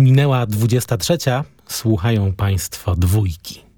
Minęła 23. Słuchają Państwo dwójki.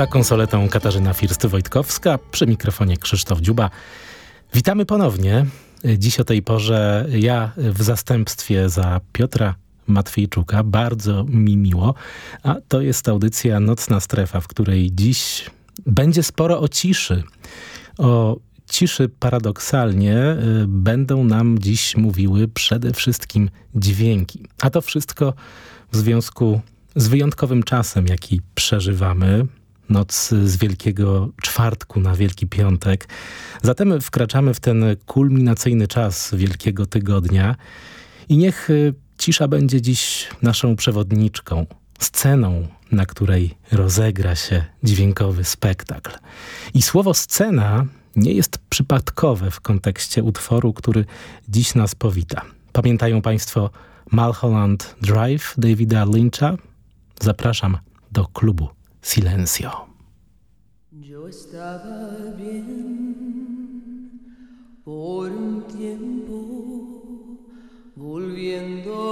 Za konsoletą Katarzyna First-Wojtkowska, przy mikrofonie Krzysztof Dziuba. Witamy ponownie. Dziś o tej porze ja w zastępstwie za Piotra Matwiejczuka. Bardzo mi miło. A to jest audycja Nocna Strefa, w której dziś będzie sporo o ciszy. O ciszy paradoksalnie y, będą nam dziś mówiły przede wszystkim dźwięki. A to wszystko w związku z wyjątkowym czasem, jaki przeżywamy noc z Wielkiego Czwartku na Wielki Piątek. Zatem wkraczamy w ten kulminacyjny czas Wielkiego Tygodnia i niech y, cisza będzie dziś naszą przewodniczką, sceną, na której rozegra się dźwiękowy spektakl. I słowo scena nie jest przypadkowe w kontekście utworu, który dziś nas powita. Pamiętają Państwo Mulholland Drive Davida Lyncha? Zapraszam do klubu silencio. Yo estaba bien por un tiempo, volviendo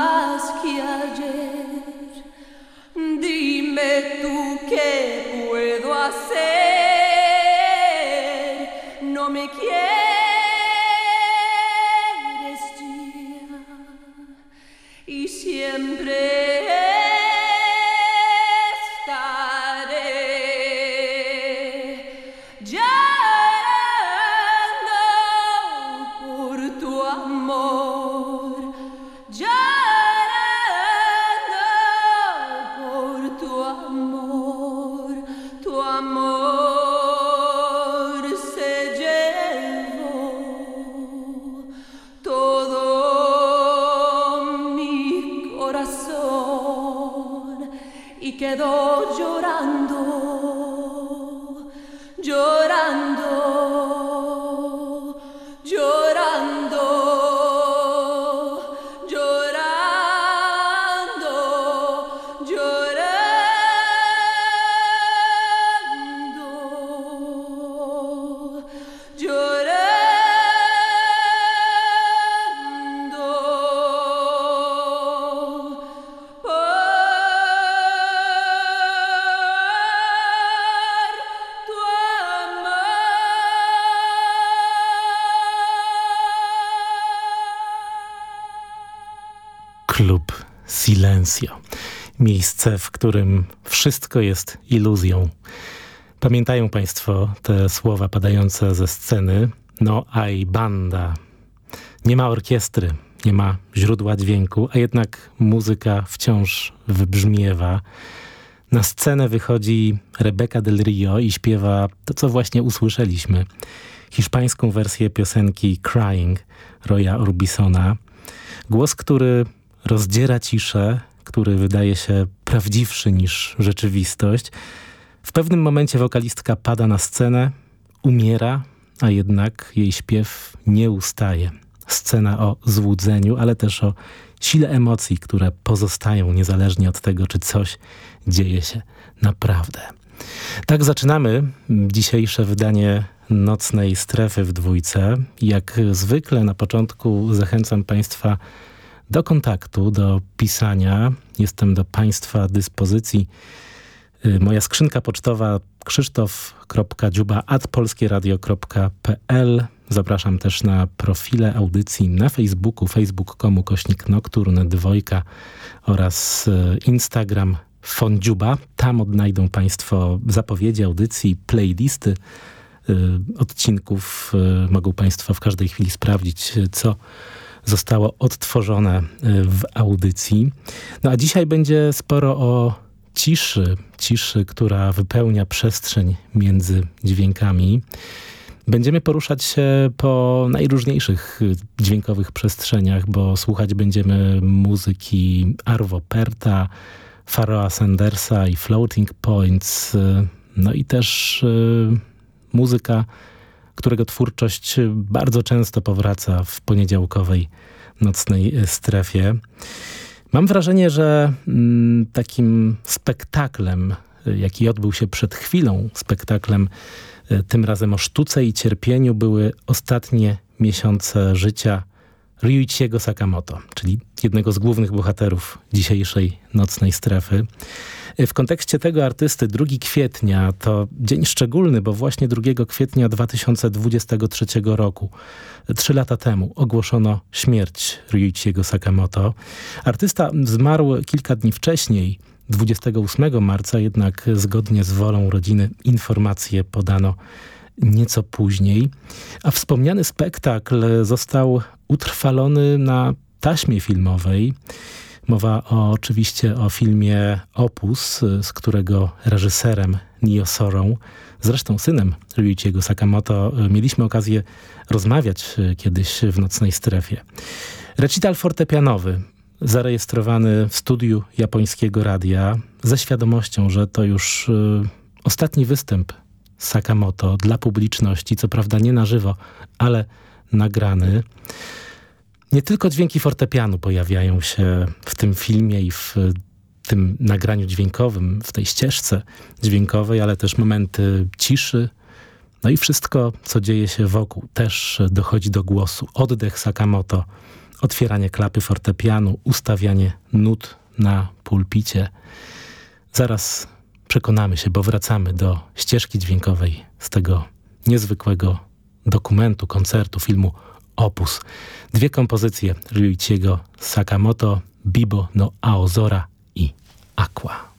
más que ayer. Dime tú qué puedo hacer, no me quieres. quedó Miejsce, w którym wszystko jest iluzją. Pamiętają Państwo te słowa padające ze sceny? No aj banda. Nie ma orkiestry, nie ma źródła dźwięku, a jednak muzyka wciąż wybrzmiewa. Na scenę wychodzi Rebecca Del Rio i śpiewa to, co właśnie usłyszeliśmy. Hiszpańską wersję piosenki Crying Roya Orbisona. Głos, który rozdziera ciszę, który wydaje się prawdziwszy niż rzeczywistość. W pewnym momencie wokalistka pada na scenę, umiera, a jednak jej śpiew nie ustaje. Scena o złudzeniu, ale też o sile emocji, które pozostają niezależnie od tego, czy coś dzieje się naprawdę. Tak zaczynamy dzisiejsze wydanie Nocnej Strefy w Dwójce. Jak zwykle na początku zachęcam Państwa do kontaktu, do pisania. Jestem do Państwa dyspozycji. Y, moja skrzynka pocztowa krzysztof.dziuba.polskieradio.pl Zapraszam też na profile audycji na Facebooku, facebook.com kośnik nocturne dwojka oraz y, Instagram Fondziuba. Tam odnajdą Państwo zapowiedzi audycji, playlisty y, odcinków. Mogą Państwo w każdej chwili sprawdzić, co zostało odtworzone y, w audycji. No a dzisiaj będzie sporo o ciszy, ciszy, która wypełnia przestrzeń między dźwiękami. Będziemy poruszać się po najróżniejszych y, dźwiękowych przestrzeniach, bo słuchać będziemy muzyki Arvo Perta, Faroa Sandersa i Floating Points, y, no i też muzyka którego twórczość bardzo często powraca w poniedziałkowej nocnej strefie. Mam wrażenie, że mm, takim spektaklem, jaki odbył się przed chwilą, spektaklem e, tym razem o sztuce i cierpieniu, były ostatnie miesiące życia Ryuichiego Sakamoto, czyli jednego z głównych bohaterów dzisiejszej nocnej strefy. W kontekście tego artysty 2 kwietnia to dzień szczególny, bo właśnie 2 kwietnia 2023 roku, trzy lata temu, ogłoszono śmierć Ryuichiego Sakamoto. Artysta zmarł kilka dni wcześniej, 28 marca, jednak zgodnie z wolą rodziny informacje podano nieco później, a wspomniany spektakl został utrwalony na taśmie filmowej. Mowa o, oczywiście o filmie Opus, z którego reżyserem Nio Sorą, zresztą synem Ryuichiego Sakamoto, mieliśmy okazję rozmawiać kiedyś w Nocnej Strefie. Recital fortepianowy, zarejestrowany w studiu japońskiego radia, ze świadomością, że to już y, ostatni występ Sakamoto dla publiczności, co prawda nie na żywo, ale nagrany. Nie tylko dźwięki fortepianu pojawiają się w tym filmie i w tym nagraniu dźwiękowym, w tej ścieżce dźwiękowej, ale też momenty ciszy. No i wszystko, co dzieje się wokół, też dochodzi do głosu. Oddech Sakamoto, otwieranie klapy fortepianu, ustawianie nut na pulpicie. Zaraz przekonamy się, bo wracamy do ścieżki dźwiękowej z tego niezwykłego dokumentu, koncertu, filmu Opus. Dwie kompozycje Ryuichiego Sakamoto, Bibo no Aozora i Aqua.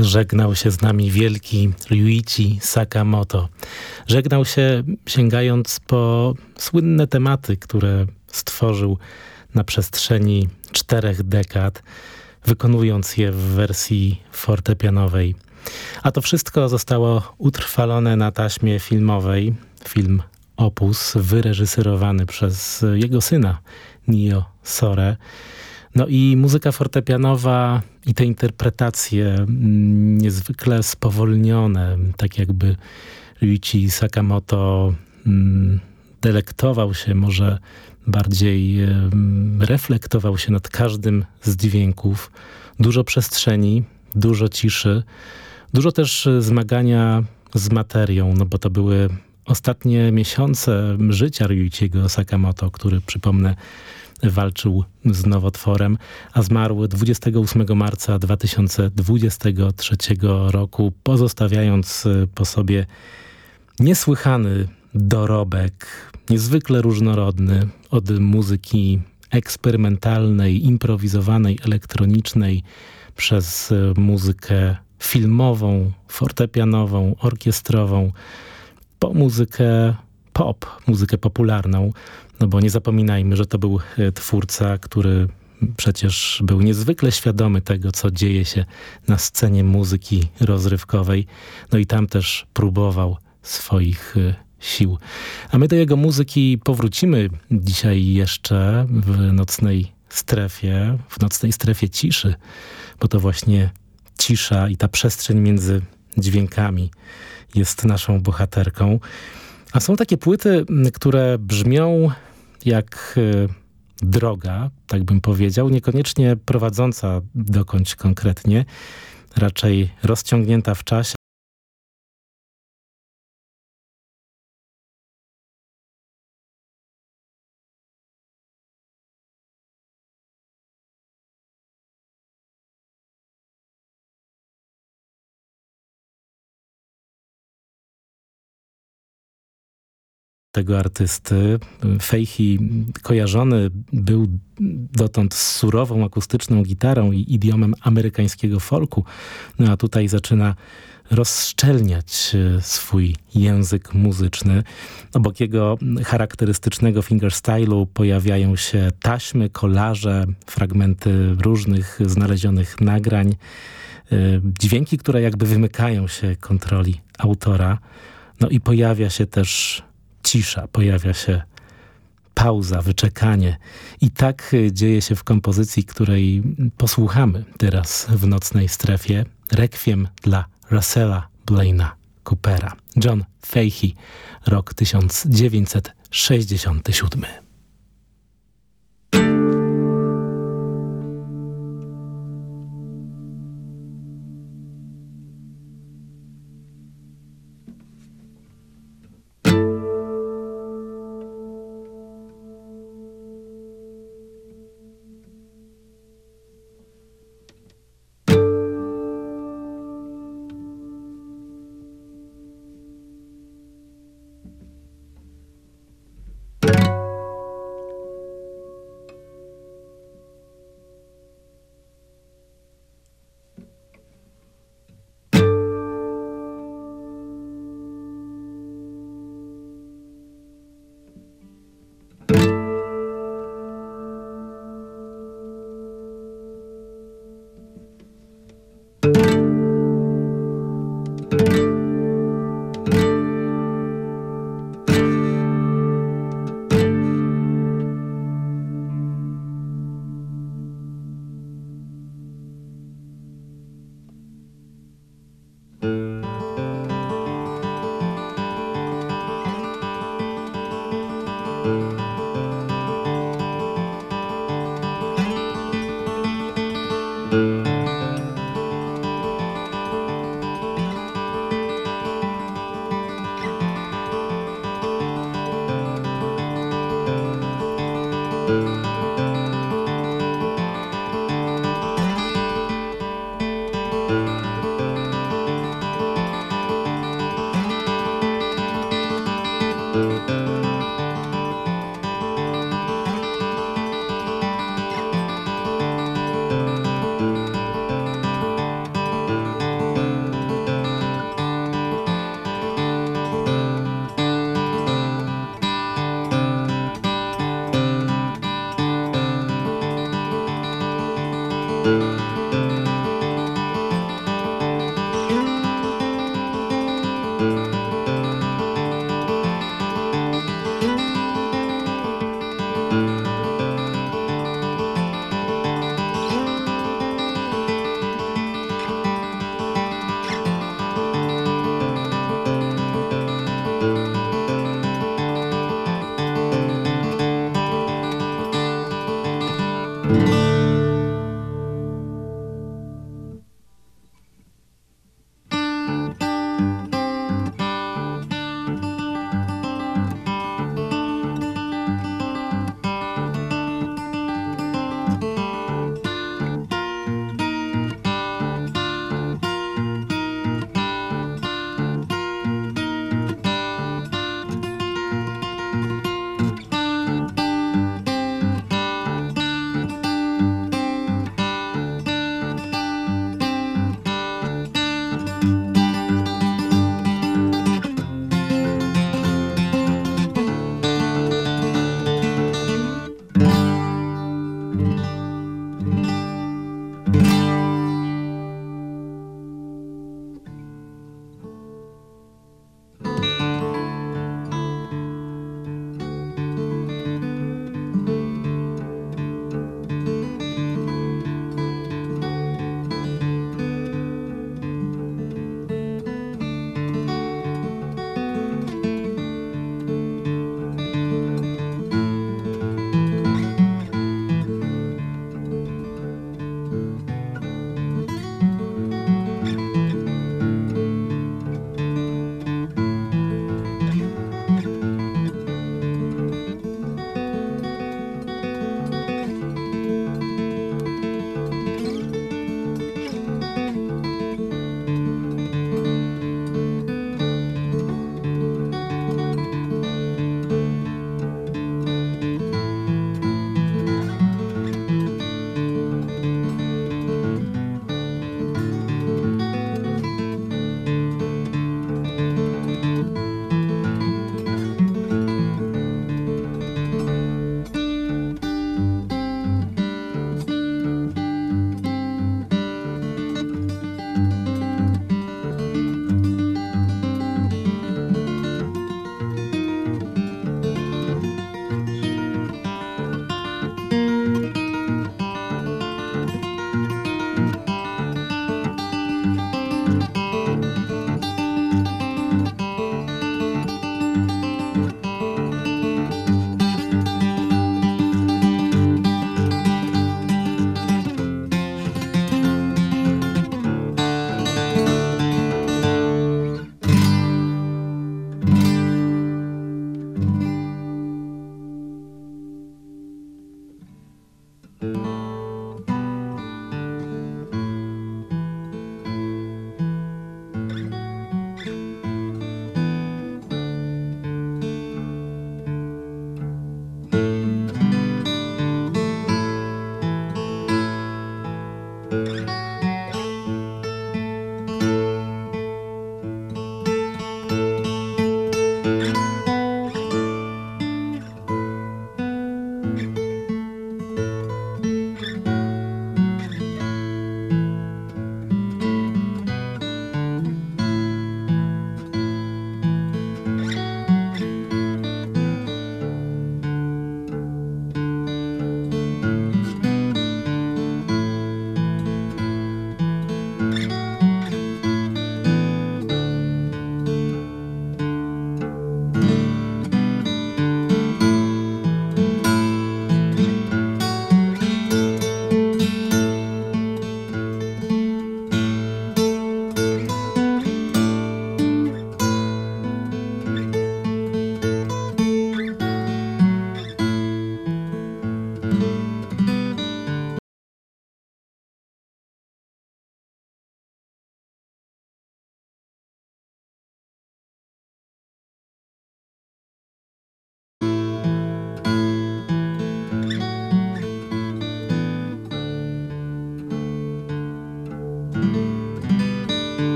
Żegnał się z nami wielki Ryuichi Sakamoto. Żegnał się sięgając po słynne tematy, które stworzył na przestrzeni czterech dekad, wykonując je w wersji fortepianowej. A to wszystko zostało utrwalone na taśmie filmowej. Film Opus, wyreżyserowany przez jego syna, Nio Sore. No i muzyka fortepianowa i te interpretacje mm, niezwykle spowolnione, tak jakby Ryuichi Sakamoto mm, delektował się, może bardziej reflektował się nad każdym z dźwięków. Dużo przestrzeni, dużo ciszy, dużo też zmagania z materią, no bo to były ostatnie miesiące życia Ryuichiego Sakamoto, który przypomnę walczył z nowotworem, a zmarł 28 marca 2023 roku, pozostawiając e, po sobie niesłychany dorobek, niezwykle różnorodny, od muzyki eksperymentalnej, improwizowanej, elektronicznej, przez e, muzykę filmową, fortepianową, orkiestrową, po muzykę pop, muzykę popularną. No bo nie zapominajmy, że to był e, twórca, który przecież był niezwykle świadomy tego, co dzieje się na scenie muzyki rozrywkowej. No i tam też próbował swoich e, sił. A my do jego muzyki powrócimy dzisiaj jeszcze w nocnej strefie, w nocnej strefie ciszy, bo to właśnie cisza i ta przestrzeń między dźwiękami jest naszą bohaterką. A są takie płyty, które brzmią jak e, droga, tak bym powiedział, niekoniecznie prowadząca dokądś konkretnie, raczej rozciągnięta w czasie. Tego artysty. Fejchi kojarzony był dotąd z surową akustyczną gitarą i idiomem amerykańskiego folku, no a tutaj zaczyna rozszczelniać e, swój język muzyczny. Obok jego charakterystycznego fingerstylu pojawiają się taśmy, kolaże, fragmenty różnych znalezionych nagrań, e, dźwięki, które jakby wymykają się kontroli autora. No i pojawia się też cisza, pojawia się pauza, wyczekanie. I tak y, dzieje się w kompozycji, której posłuchamy teraz w nocnej strefie. Rekwiem dla Russella Blaina Coopera. John Fahey, rok 1967.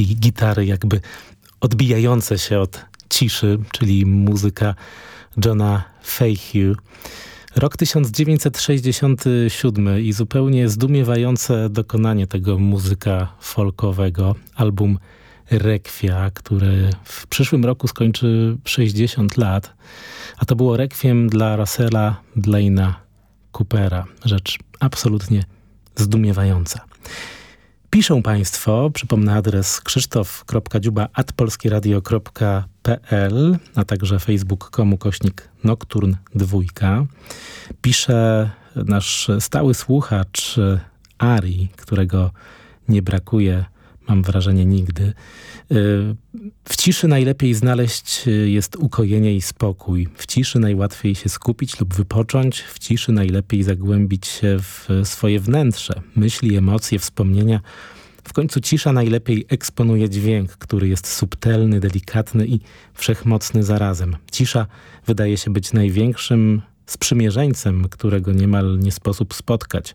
dźwięki gitary jakby odbijające się od ciszy, czyli muzyka Johna Fayhew. Rok 1967 i zupełnie zdumiewające dokonanie tego muzyka folkowego. Album Rekwia, który w przyszłym roku skończy 60 lat. A to było rekwiem dla Russella Blaina Coopera. Rzecz absolutnie zdumiewająca. Piszą Państwo, przypomnę adres krzysztof.dziuba.polskieradio.pl, a także facebook.com kośnik nocturn dwójka. Pisze nasz stały słuchacz Ari, którego nie brakuje, mam wrażenie, nigdy. W ciszy najlepiej znaleźć jest ukojenie i spokój. W ciszy najłatwiej się skupić lub wypocząć. W ciszy najlepiej zagłębić się w swoje wnętrze. Myśli, emocje, wspomnienia. W końcu cisza najlepiej eksponuje dźwięk, który jest subtelny, delikatny i wszechmocny zarazem. Cisza wydaje się być największym sprzymierzeńcem, którego niemal nie sposób spotkać.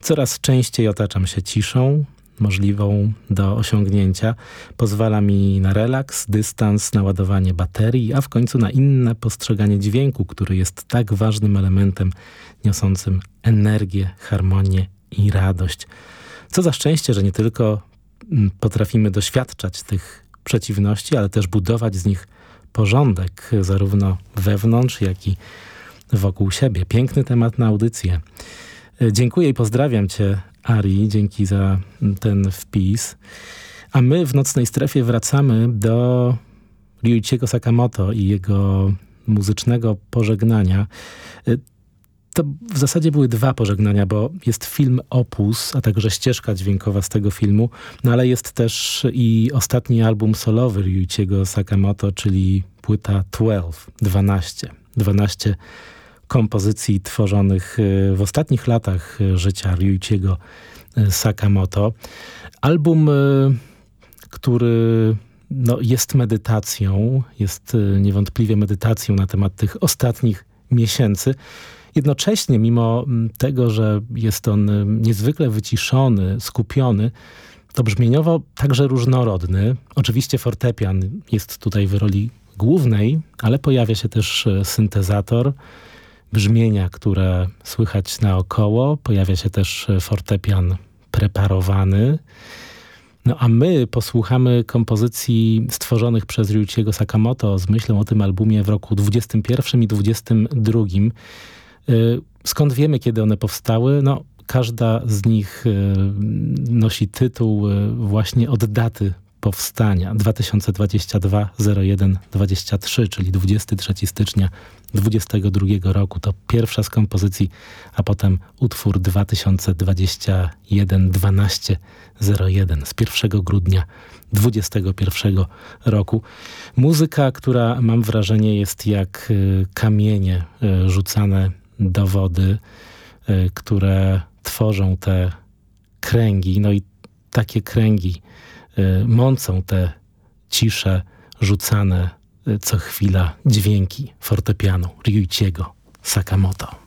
Coraz częściej otaczam się ciszą, możliwą do osiągnięcia. Pozwala mi na relaks, dystans, naładowanie baterii, a w końcu na inne postrzeganie dźwięku, który jest tak ważnym elementem niosącym energię, harmonię i radość. Co za szczęście, że nie tylko mm, potrafimy doświadczać tych przeciwności, ale też budować z nich porządek, zarówno wewnątrz, jak i wokół siebie. Piękny temat na audycję. E, dziękuję i pozdrawiam Cię, Ari. Dzięki za ten wpis. A my w Nocnej Strefie wracamy do Ryuichiego Sakamoto i jego muzycznego pożegnania. E, to w zasadzie były dwa pożegnania, bo jest film Opus, a także ścieżka dźwiękowa z tego filmu, no ale jest też i ostatni album solowy Ryuichiego Sakamoto, czyli płyta 12, 12. 12 kompozycji tworzonych e, w ostatnich latach e, życia Ryuichiego e, Sakamoto. Album, który no, jest medytacją, jest niewątpliwie medytacją na temat tych ostatnich miesięcy. Jednocześnie, mimo tego, że jest on niezwykle wyciszony, skupiony, to brzmieniowo także różnorodny. Oczywiście fortepian jest tutaj w roli głównej, ale pojawia się też syntezator, brzmienia, które słychać naokoło. Pojawia się też fortepian preparowany. No a my posłuchamy kompozycji stworzonych przez Ryuichiego Sakamoto z myślą o tym albumie w roku 21 i 22. Y, skąd wiemy, kiedy one powstały? No, każda z nich y, nosi tytuł y, właśnie od daty powstania 2022 01 23, czyli 23 stycznia 22 roku. To pierwsza z kompozycji, a potem utwór 2021 12 01 z 1 grudnia 21 roku. Muzyka, która mam wrażenie jest jak kamienie rzucane dowody, y, które tworzą te kręgi. No i takie kręgi y, mącą te cisze rzucane y, co chwila dźwięki fortepianu Ryuichiego Sakamoto.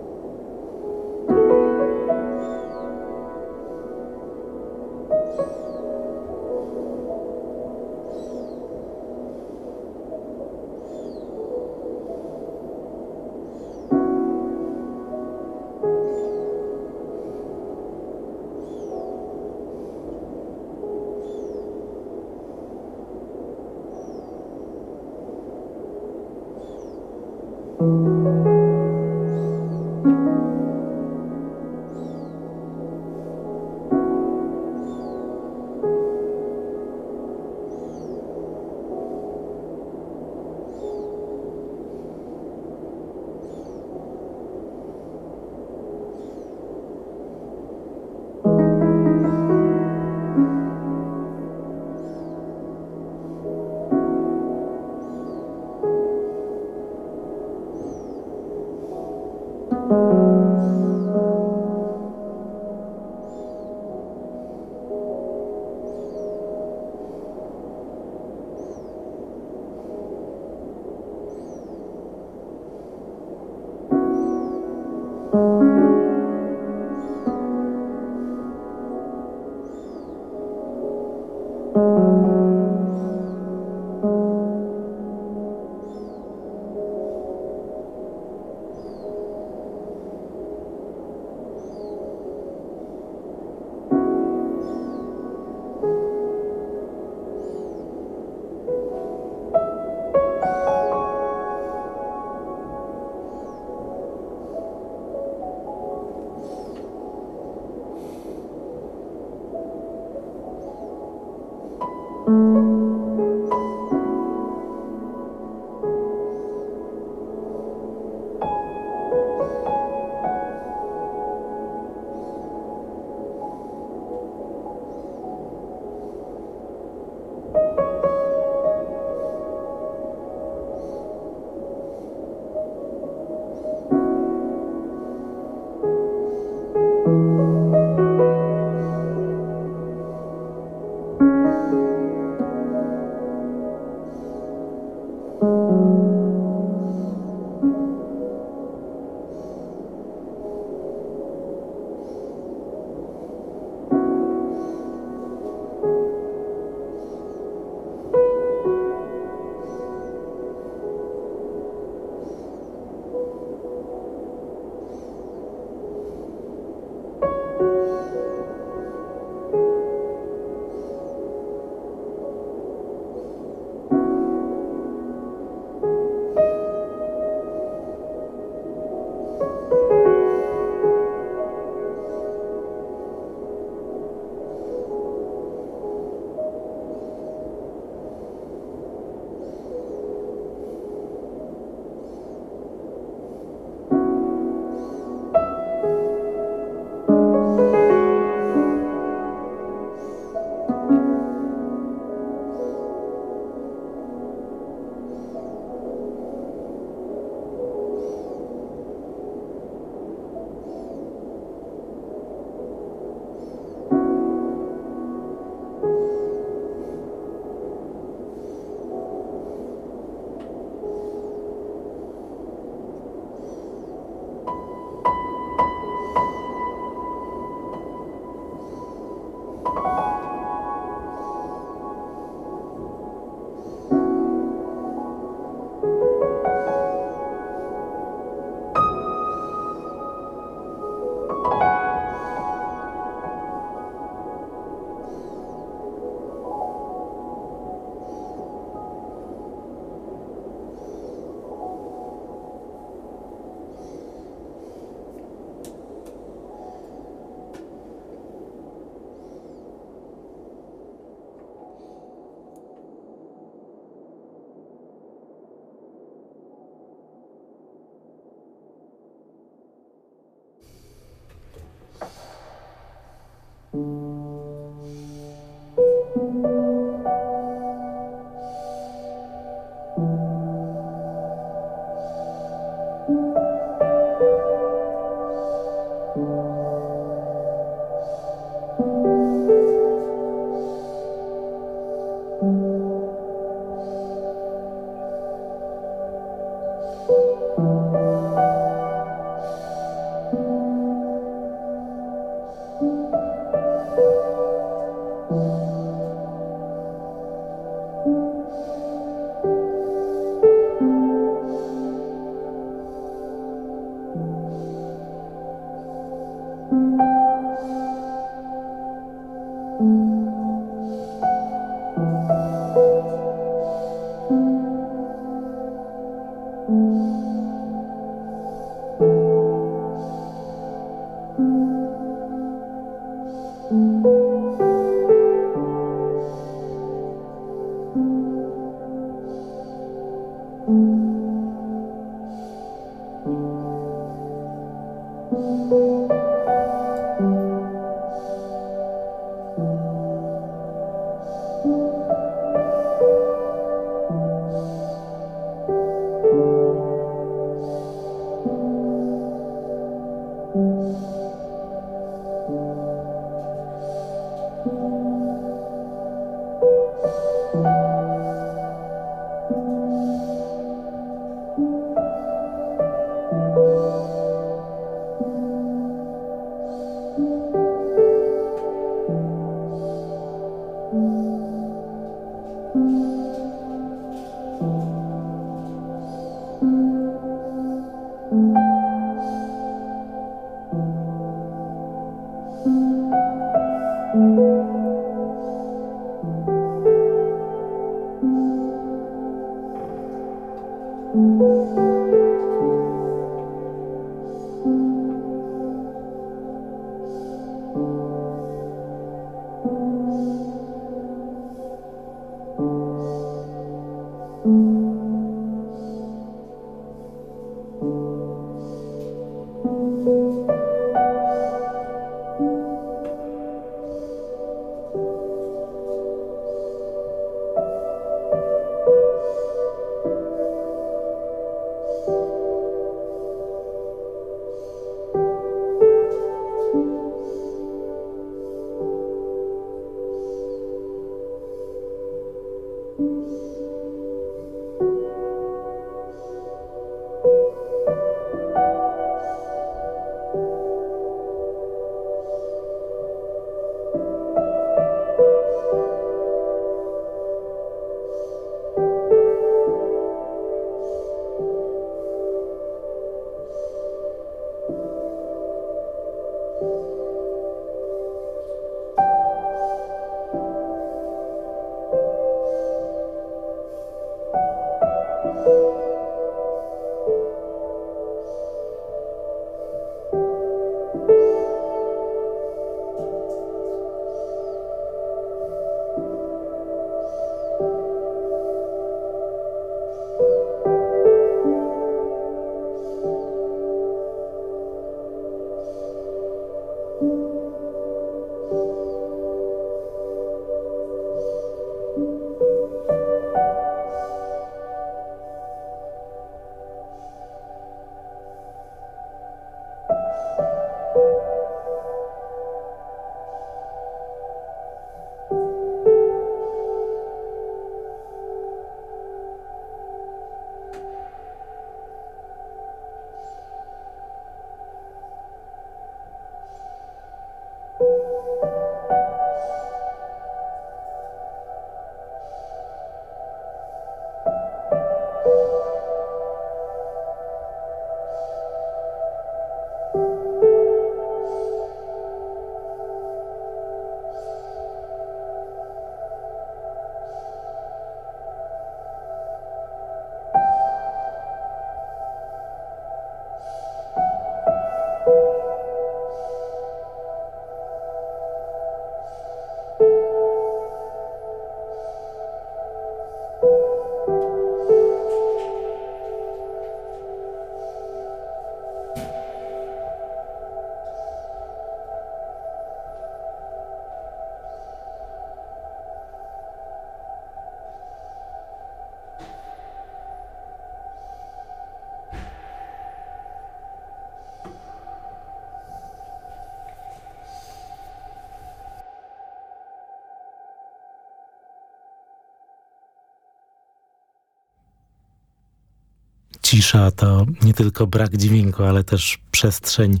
Cisza to nie tylko brak dźwięku, ale też przestrzeń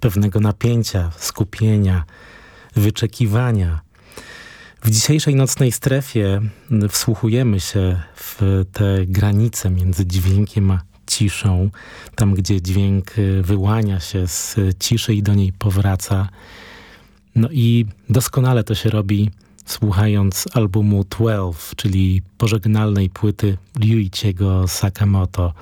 pewnego napięcia, skupienia, wyczekiwania. W dzisiejszej nocnej strefie wsłuchujemy się w te granice między dźwiękiem a ciszą. Tam, gdzie dźwięk wyłania się z ciszy i do niej powraca. No i doskonale to się robi słuchając albumu 12, czyli pożegnalnej płyty Ryuichiego Sakamoto,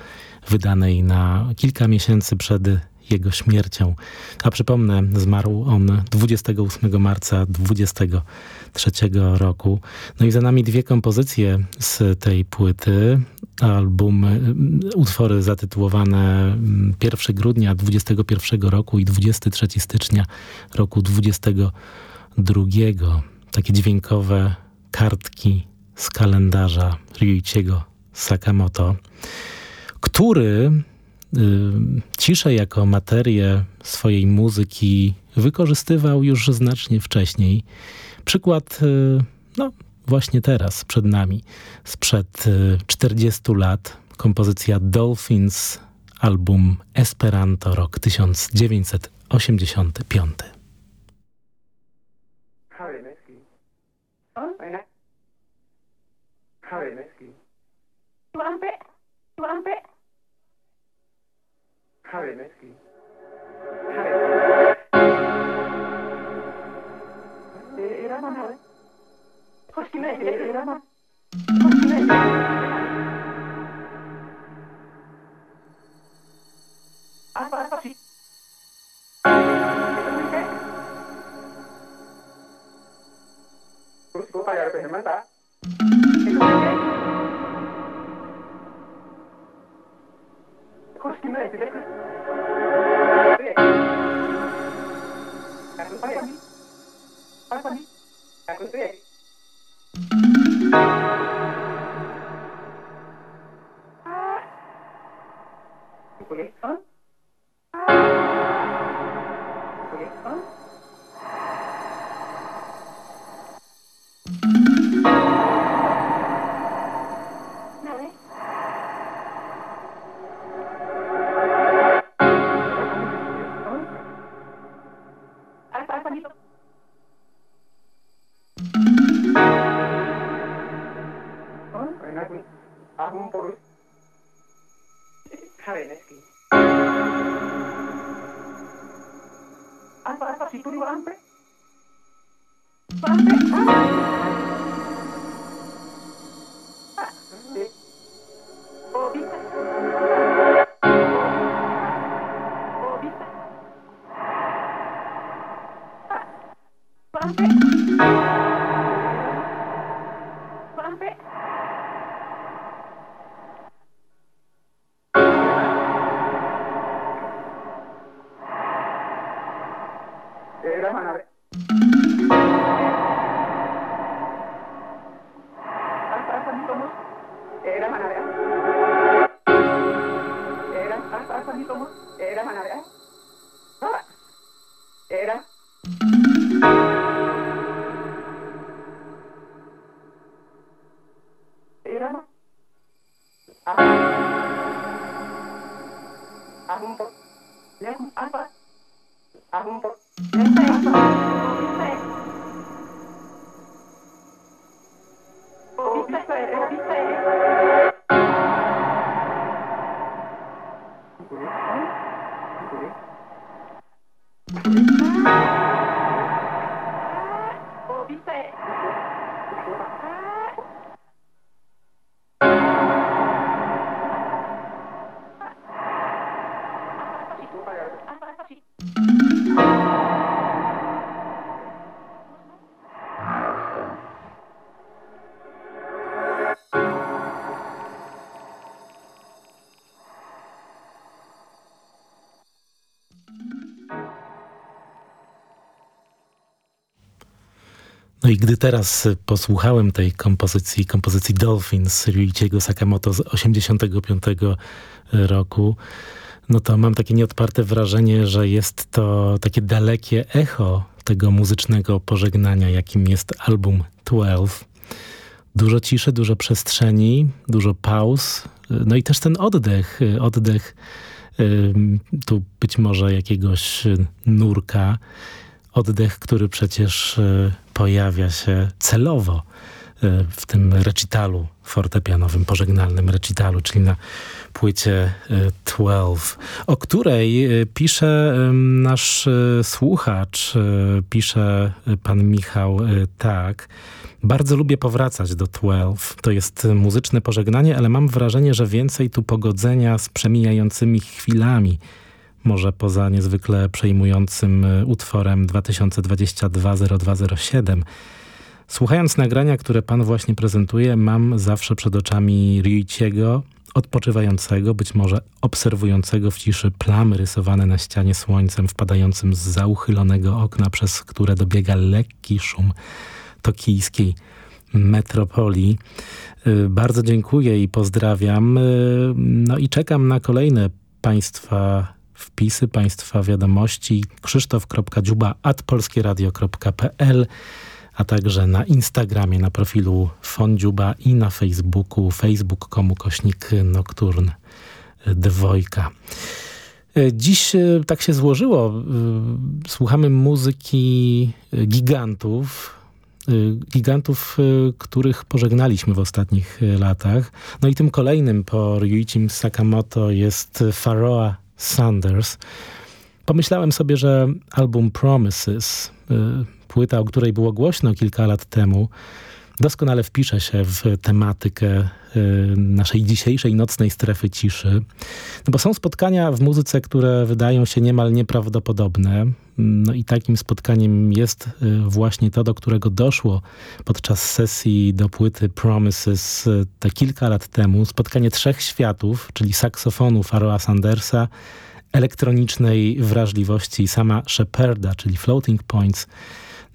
wydanej na kilka miesięcy przed jego śmiercią. A przypomnę, zmarł on 28 marca 23 roku. No i za nami dwie kompozycje z tej płyty. album, utwory zatytułowane 1 grudnia 21 roku i 23 stycznia roku 22. Takie dźwiękowe kartki z kalendarza Ryuichiego Sakamoto, który y, ciszę jako materię swojej muzyki wykorzystywał już znacznie wcześniej. Przykład, y, no właśnie teraz, przed nami, sprzed 40 y, lat, kompozycja Dolphins, album Esperanto, rok 1985. Karemeski. Lampe. Lampe. Karemeski. Apa apa sih? 5 ya, Pak Hemanta. Koş kime edecek? Apa nih? Aku tuh Huh? Javelinsky. ¿eh? Apa, apa, si tu digo ampe? Ampe, ampe. No i gdy teraz posłuchałem tej kompozycji, kompozycji Dolphins Ryuichiego Sakamoto z 85 roku, no to mam takie nieodparte wrażenie, że jest to takie dalekie echo tego muzycznego pożegnania, jakim jest album 12. Dużo ciszy, dużo przestrzeni, dużo pauz, no i też ten oddech, oddech tu być może jakiegoś nurka, oddech, który przecież e, pojawia się celowo e, w tym recitalu fortepianowym, pożegnalnym recitalu, czyli na płycie 12, e, o której pisze nasz słuchacz, pisze pan Michał tak. Bardzo lubię powracać do 12. To jest muzyczne pożegnanie, ale mam wrażenie, że więcej tu pogodzenia z przemijającymi chwilami, może poza niezwykle przejmującym e, utworem 2022-0207. Słuchając nagrania, które pan właśnie prezentuje, mam zawsze przed oczami Ryuichiego odpoczywającego, być może obserwującego w ciszy plamy rysowane na ścianie słońcem wpadającym z zauchylonego okna, przez które dobiega lekki szum tokijskiej metropolii. Y, bardzo dziękuję i pozdrawiam. Y, no i czekam na kolejne Państwa wpisy, Państwa wiadomości. krzysztof.dziuba at polskieradio.pl a także na Instagramie, na profilu Fondziuba i na Facebooku facebook.com kośnik nocturn dwojka. Dziś e, tak się złożyło. E, słuchamy muzyki gigantów, e, gigantów, których pożegnaliśmy w ostatnich latach. No i tym kolejnym po Ryuichim Sakamoto jest Pharoah Sanders. Pomyślałem sobie, że album Promises płyta, o której było głośno kilka lat temu, doskonale wpisze się w tematykę y, naszej dzisiejszej nocnej strefy ciszy. No bo są spotkania w muzyce, które wydają się niemal nieprawdopodobne. No i takim spotkaniem jest y, właśnie to, do którego doszło podczas sesji do płyty Promises y, te kilka lat temu. Spotkanie trzech światów, czyli saksofonu Faroa Sandersa, elektronicznej wrażliwości sama Sheparda, czyli Floating Points,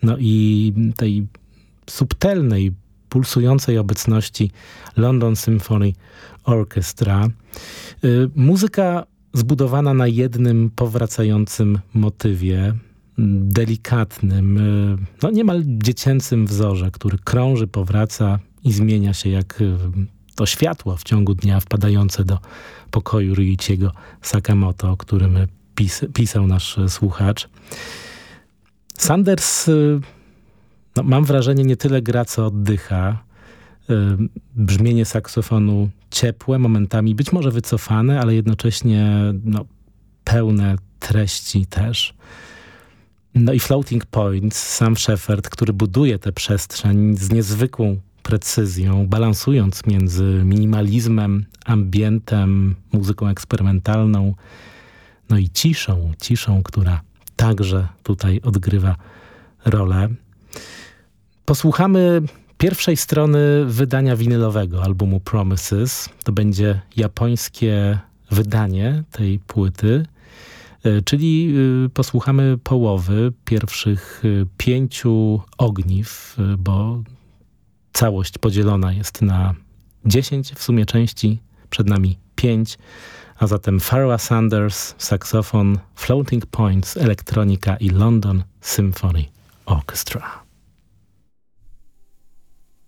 no i tej subtelnej, pulsującej obecności London Symphony Orchestra. Y, muzyka zbudowana na jednym powracającym motywie, delikatnym, y, no niemal dziecięcym wzorze, który krąży, powraca i zmienia się jak y, to światło w ciągu dnia wpadające do pokoju Ryuichiego Sakamoto, o którym pis pisał nasz słuchacz. Sanders, no, mam wrażenie, nie tyle gra, co oddycha. Y, brzmienie saksofonu ciepłe, momentami być może wycofane, ale jednocześnie no, pełne treści też. No i Floating Points, sam Shepard, który buduje tę przestrzeń z niezwykłą precyzją, balansując między minimalizmem, ambientem, muzyką eksperymentalną, no i ciszą, ciszą, która także tutaj odgrywa rolę. Posłuchamy pierwszej strony wydania winylowego albumu Promises. To będzie japońskie wydanie tej płyty, e, czyli e, posłuchamy połowy pierwszych e, pięciu ogniw, bo całość podzielona jest na dziesięć w sumie części, przed nami pięć a zatem Pharoah Sanders, saksofon, Floating Points, elektronika i London Symphony Orchestra.